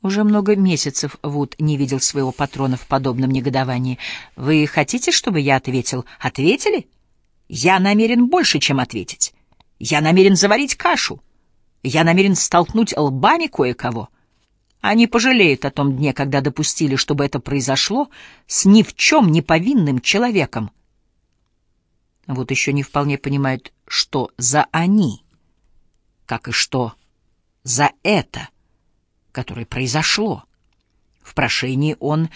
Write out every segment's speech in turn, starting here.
Уже много месяцев Вуд не видел своего патрона в подобном негодовании. «Вы хотите, чтобы я ответил?» «Ответили? Я намерен больше, чем ответить. Я намерен заварить кашу. Я намерен столкнуть лбами кое-кого. Они пожалеют о том дне, когда допустили, чтобы это произошло с ни в чем не повинным человеком». Вот еще не вполне понимают, что за «они», как и что за «это» которое произошло. В прошении он,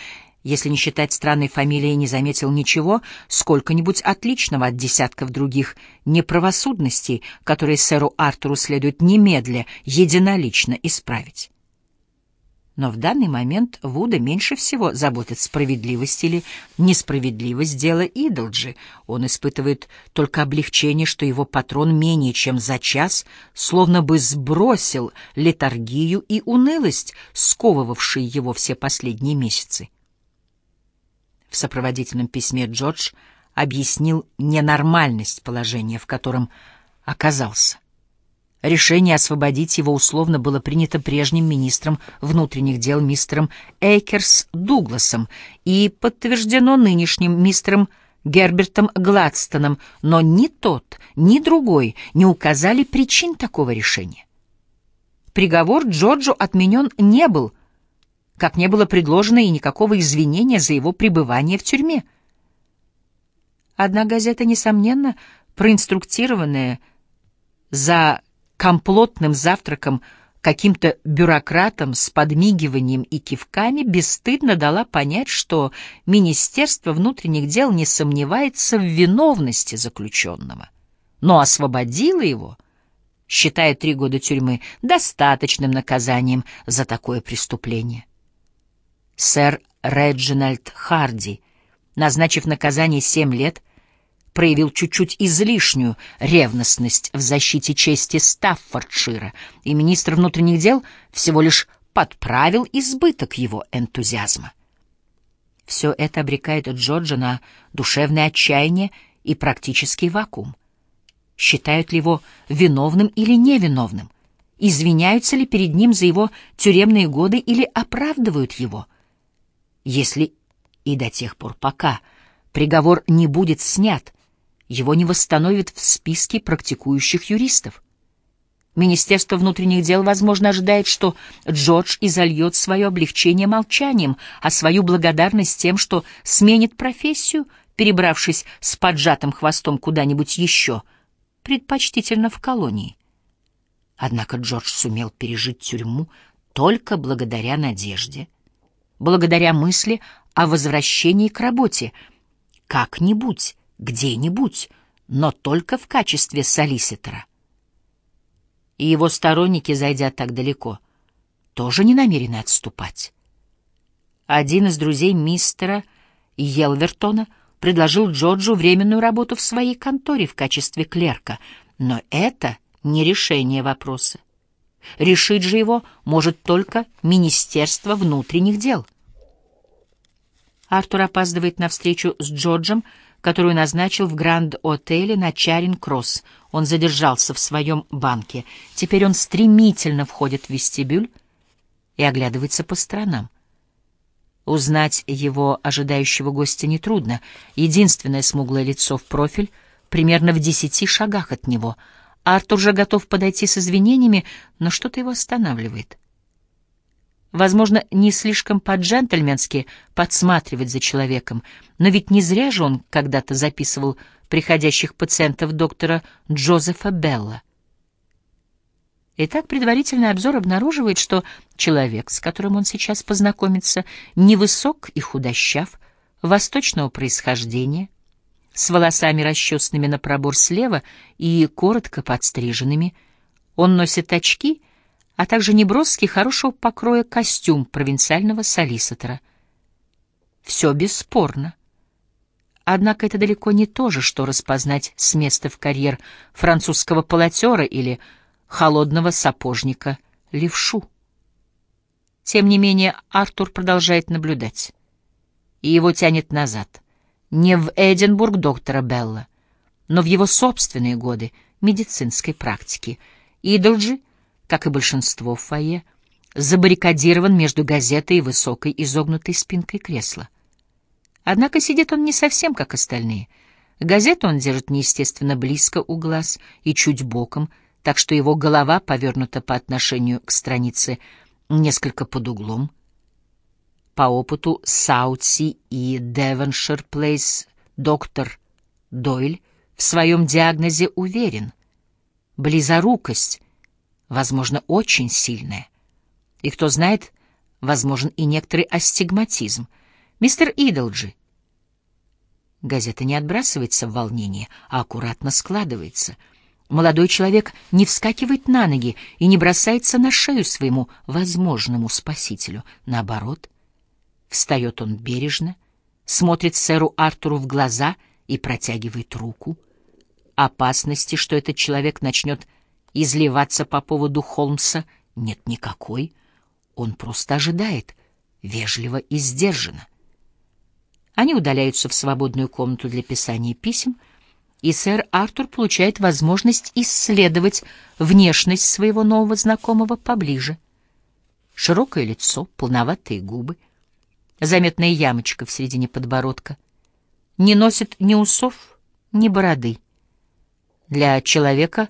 если не считать странной фамилии, не заметил ничего сколько-нибудь отличного от десятков других неправосудностей, которые сэру Артуру следует немедля, единолично исправить. Но в данный момент Вуда меньше всего заботит справедливость или несправедливость дела Идолджи. Он испытывает только облегчение, что его патрон менее чем за час словно бы сбросил летаргию и унылость, сковывавшие его все последние месяцы. В сопроводительном письме Джордж объяснил ненормальность положения, в котором оказался. Решение освободить его условно было принято прежним министром внутренних дел мистером Эйкерс Дугласом и подтверждено нынешним мистером Гербертом Гладстоном, но ни тот, ни другой не указали причин такого решения. Приговор Джорджу отменен не был, как не было предложено и никакого извинения за его пребывание в тюрьме. Одна газета, несомненно, проинструктированная за комплотным завтраком каким-то бюрократам с подмигиванием и кивками бесстыдно дала понять, что Министерство внутренних дел не сомневается в виновности заключенного, но освободило его, считая три года тюрьмы достаточным наказанием за такое преступление. Сэр Реджинальд Харди, назначив наказание семь лет, проявил чуть-чуть излишнюю ревностность в защите чести Стаффордшира, и министр внутренних дел всего лишь подправил избыток его энтузиазма. Все это обрекает Джорджа на душевное отчаяние и практический вакуум. Считают ли его виновным или невиновным? Извиняются ли перед ним за его тюремные годы или оправдывают его? Если и до тех пор, пока приговор не будет снят, его не восстановят в списке практикующих юристов. Министерство внутренних дел, возможно, ожидает, что Джордж изольет свое облегчение молчанием, а свою благодарность тем, что сменит профессию, перебравшись с поджатым хвостом куда-нибудь еще, предпочтительно в колонии. Однако Джордж сумел пережить тюрьму только благодаря надежде, благодаря мысли о возвращении к работе. Как-нибудь где-нибудь, но только в качестве солиситора. И его сторонники, зайдя так далеко, тоже не намерены отступать. Один из друзей мистера Елвертона предложил Джорджу временную работу в своей конторе в качестве клерка, но это не решение вопроса. Решить же его может только Министерство внутренних дел. Артур опаздывает на встречу с Джорджем, которую назначил в Гранд-отеле на Чаринг-Кросс. Он задержался в своем банке. Теперь он стремительно входит в вестибюль и оглядывается по сторонам. Узнать его ожидающего гостя нетрудно. Единственное смуглое лицо в профиль примерно в десяти шагах от него. Артур же готов подойти с извинениями, но что-то его останавливает. Возможно, не слишком по-джентльменски подсматривать за человеком, но ведь не зря же он когда-то записывал приходящих пациентов доктора Джозефа Белла. Итак, предварительный обзор обнаруживает, что человек, с которым он сейчас познакомится, невысок и худощав, восточного происхождения, с волосами расчесанными на пробор слева и коротко подстриженными. Он носит очки — а также неброский, хорошего покроя костюм провинциального солиситора. Все бесспорно. Однако это далеко не то же, что распознать с места в карьер французского полотера или холодного сапожника левшу. Тем не менее, Артур продолжает наблюдать. И его тянет назад. Не в Эдинбург доктора Белла, но в его собственные годы медицинской практики. Идолджи — как и большинство в фойе, забаррикадирован между газетой и высокой изогнутой спинкой кресла. Однако сидит он не совсем как остальные. Газету он держит неестественно близко у глаз и чуть боком, так что его голова повернута по отношению к странице несколько под углом. По опыту Саутси и Девоншир Плейс доктор Дойль в своем диагнозе уверен. Близорукость, возможно, очень сильная. И кто знает, возможен и некоторый астигматизм. Мистер Идолджи. Газета не отбрасывается в волнение, а аккуратно складывается. Молодой человек не вскакивает на ноги и не бросается на шею своему возможному спасителю. Наоборот, встает он бережно, смотрит сэру Артуру в глаза и протягивает руку. Опасности, что этот человек начнет изливаться по поводу Холмса, нет никакой. Он просто ожидает, вежливо и сдержанно. Они удаляются в свободную комнату для писания писем, и сэр Артур получает возможность исследовать внешность своего нового знакомого поближе. Широкое лицо, полноватые губы, заметная ямочка в середине подбородка. Не носит ни усов, ни бороды. Для человека,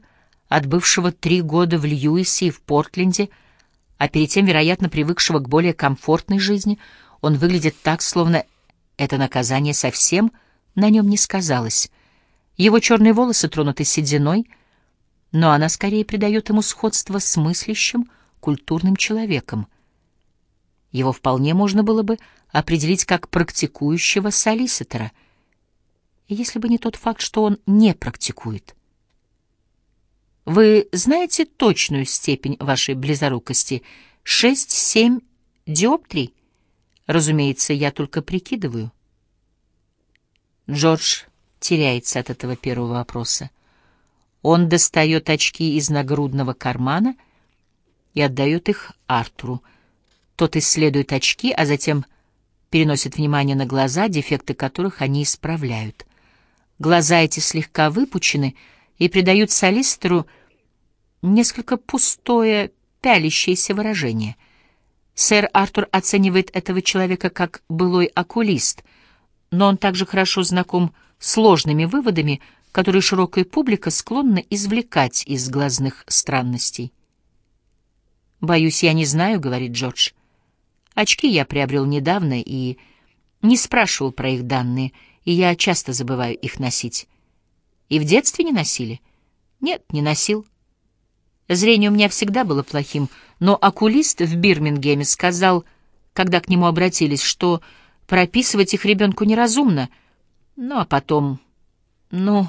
отбывшего три года в Льюисе и в Портленде, а перед тем, вероятно, привыкшего к более комфортной жизни, он выглядит так, словно это наказание совсем на нем не сказалось. Его черные волосы тронуты сединой, но она скорее придает ему сходство с мыслящим, культурным человеком. Его вполне можно было бы определить как практикующего солиситора, если бы не тот факт, что он не практикует. Вы знаете точную степень вашей близорукости? Шесть-семь диоптрий? Разумеется, я только прикидываю. Джордж теряется от этого первого вопроса. Он достает очки из нагрудного кармана и отдает их Артуру. Тот исследует очки, а затем переносит внимание на глаза, дефекты которых они исправляют. Глаза эти слегка выпучены — и придают солистеру несколько пустое, пялящееся выражение. Сэр Артур оценивает этого человека как былой окулист, но он также хорошо знаком с сложными выводами, которые широкая публика склонна извлекать из глазных странностей. «Боюсь, я не знаю», — говорит Джордж. «Очки я приобрел недавно и не спрашивал про их данные, и я часто забываю их носить. И в детстве не носили? Нет, не носил. Зрение у меня всегда было плохим, но окулист в Бирмингеме сказал, когда к нему обратились, что прописывать их ребенку неразумно. Ну, а потом... Ну,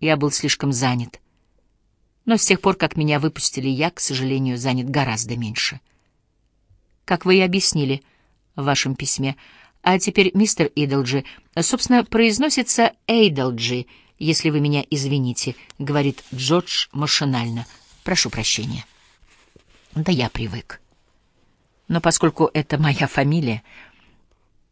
я был слишком занят. Но с тех пор, как меня выпустили, я, к сожалению, занят гораздо меньше. Как вы и объяснили в вашем письме. А теперь, мистер Идолджи, собственно, произносится Эйдолджи — если вы меня извините», — говорит Джордж машинально. «Прошу прощения». «Да я привык. Но поскольку это моя фамилия,